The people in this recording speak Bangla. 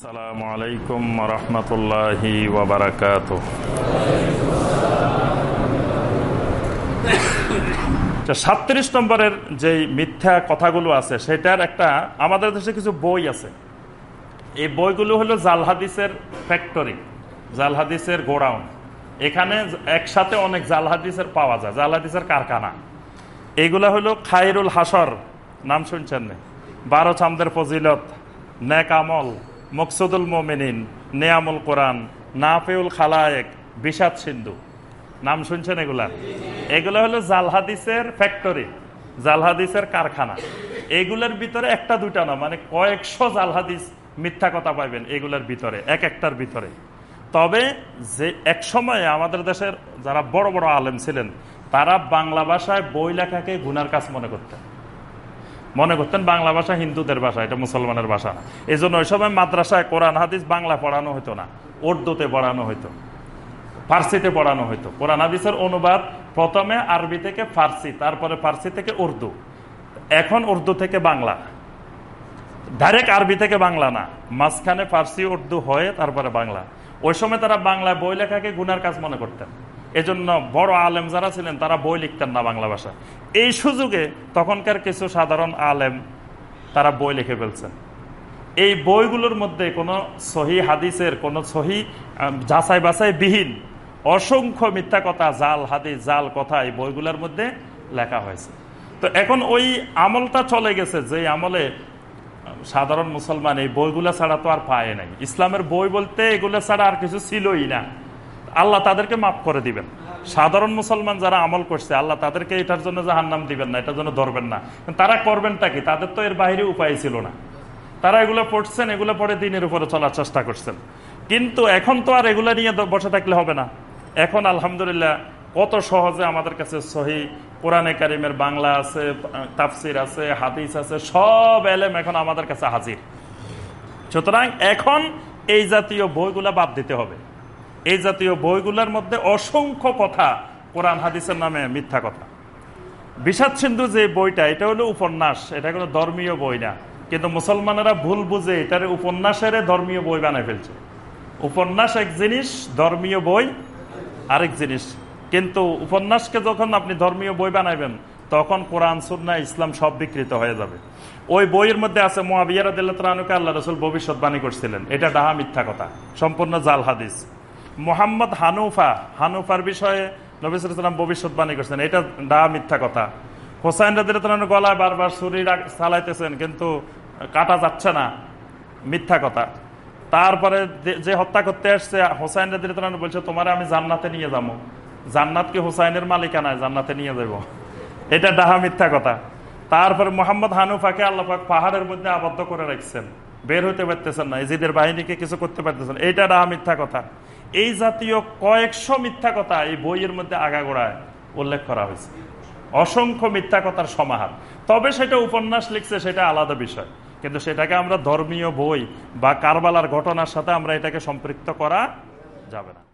আসসালামু আলাইকুম রহমতুল্লাহি ওবরাকাত সাতত্রিশ নম্বরের যে মিথ্যা কথাগুলো আছে, সেটার একটা আমাদের দেশে কিছু বই আছে। এই বইগুলো হলো জাল হাদিসের ফ্যাক্টরি জাল হাদিসের গোডাউন। এখানে একসাথে অনেক জাল হাদিসের পাওয়া যায় জাল হাদিসের কারখানা। এইগুলা হলো খায়রুল হাসর নাম শুনছেন না? বারো চামদের ফজিলত, নেক আমল। মকসুদুল মোমিনিন, নেয়ামুল কোরআন, নাফেউল খালায়েক, বিষাদ সিন্ধু। নাম শুনছেন এগুলা? এগুলো হলো জালহাদিসের ফ্যাক্টরি, জালহাদিসের কারখানা। এগুলোর ভিতরে একটা দুইটা না মানে কয়েকশো জালহাদিস মিথ্যা কথা পাইবেন এগুলোর ভিতরে, এক একটার ভিতরে। তবে যে এক সময়ে আমাদের দেশের যারা বড় বড় আলেম ছিলেন, তারা বাংলা ভাষায় বই লেখাকে গুনার কাজ মনে করতেন। মনে করতেন বাংলা ভাষা হিন্দুদের ভাষা, এটা মুসলমানের ভাষা। না এই জন্য ওই সময় মাদ্রাসায় কোরআন, হাদিস বাংলা পড়ানো হতো না। উর্দুতে পড়ানো হতো ফার্সিতে পড়ানো হতো কোরআন, হাদিসের অনুবাদ প্রথমে আরবি থেকে ফার্সি, তারপরে ফার্সি থেকে উর্দু। এখন উর্দু থেকে বাংলা। ডাইরেক্ট আরবি থেকে বাংলা না। মাঝখানে ফার্সি, উর্দু হয়ে তারপরে বাংলা। ওই সময় তারা বাংলায় বই লেখাকে গুনার কাজ মনে করতেন। এজন্য বড় আলেম যারা ছিলেন, তারা বই লিখতেন না বাংলা ভাষা এই সুযোগে তখনকার কিছু সাধারণ আলেম, তারা বই লিখে ফেলছেন এই বইগুলোর মধ্যে কোনো সহি হাদিসের, কোনো সহি যাচাই বাছাই বিহীন, অসংখ্য মিথ্যা কথা, জাল হাদিস, জাল কথা এই বইগুলোর মধ্যে লেখা হয়েছে। তো এখন ওই আমলটা চলে গেছে, যে আমলে সাধারণ মুসলমান এই বইগুলো ছাড়া তো আর পায় নাই। ইসলামের বই বলতে এগুলো ছাড়া আর কিছু ছিলই না। আল্লাহ তাদেরকে মাফ করে দিবেন। সাধারণ মুসলমান যারা আমল করছে, আল্লাহ তাদেরকে এটার জন্য জাহান নাম দিবেন না, এটার জন্য ধরবেন না। তারা করবেনটা কি? তাদের তো এর বাইরে উপায় ছিল না। তারা এগুলো পড়ছেন, এগুলো পরে দিনের উপরে চলার চেষ্টা করছেন। কিন্তু এখন তো আর এগুলো নিয়ে বসে থাকলে হবে না। এখন আলহামদুলিল্লাহ কত সহজে আমাদের কাছে সহি কোরআনে কারিমের বাংলা আছে, তাফসির আছে, হাদিস আছে, সব এলেম এখন আমাদের কাছে হাজির। সুতরাং এখন এই জাতীয় বইগুলা বাদ দিতে হবে। এই জাতীয় বইগুলোর মধ্যে অসংখ্য কথা কোরআন হাদিসের নামে মিথ্যা কথা। বিষাদ সিন্ধু যে বইটা, এটা হলো উপন্যাস, এটা কোনো ধর্মীয় বই না। কিন্তু মুসলমানেরা ভুল বুঝে এটার উপন্যাসের ধর্মীয় বই বানায় ফেলছে। উপন্যাস এক জিনিস, ধর্মীয় বই আরেক জিনিস। কিন্তু উপন্যাসকে যখন আপনি ধর্মীয় বই বানাইবেন, তখন কোরআন সুন্না ইসলাম সব বিকৃত হয়ে যাবে। ওই বইয়ের মধ্যে আছে মহাবিয়ারকে আল্লাহ রসুল ভবিষ্যৎবাণী করছিলেন। এটা ডাহা মিথ্যা কথা, সম্পূর্ণ জাল হাদিস। মোহাম্মদ হানুফা, হানুফার বিষয়ে নবিসাম ভবিষ্যৎবাণী করছেন। এটা ডাহা মিথ্যা কথা। হোসাইন রাদির গলায় বারবার শরীর চালাইতেছেন, কিন্তু কাটা যাচ্ছে না। মিথ্যা কথা। তারপরে যে হত্যা করতে আসছে, হোসাইন রাদির বলছে, তোমার আমি জান্নাতে নিয়ে যাব। জান্নাত কি হোসাইনের মালিকানায়? জান্নাতে নিয়ে যাব এটা ডাহা মিথ্যা কথা। তারপরে মোহাম্মদ হানুফাকে আল্লাপাক পাহাড়ের মধ্যে আবদ্ধ করে রাখছেন। বের হতে পারতেছেন না ইজিদের বাহিনীকে কিছু করতে পারতেছেন এইটা না মিথ্যা কথা। এই জাতীয় কয়েকশো মিথ্যা কথা এই বইয়ের মধ্যে আগাগোড়ায় উল্লেখ করা হয়েছে। অসংখ্য মিথ্যা কথার সমাহার। তবে সেটা উপন্যাস লিখছে, সেটা আলাদা বিষয়। কিন্তু সেটাকে আমরা ধর্মীয় বই বা কারবালার ঘটনার সাথে আমরা এটাকে সম্পৃক্ত করা যাবে না।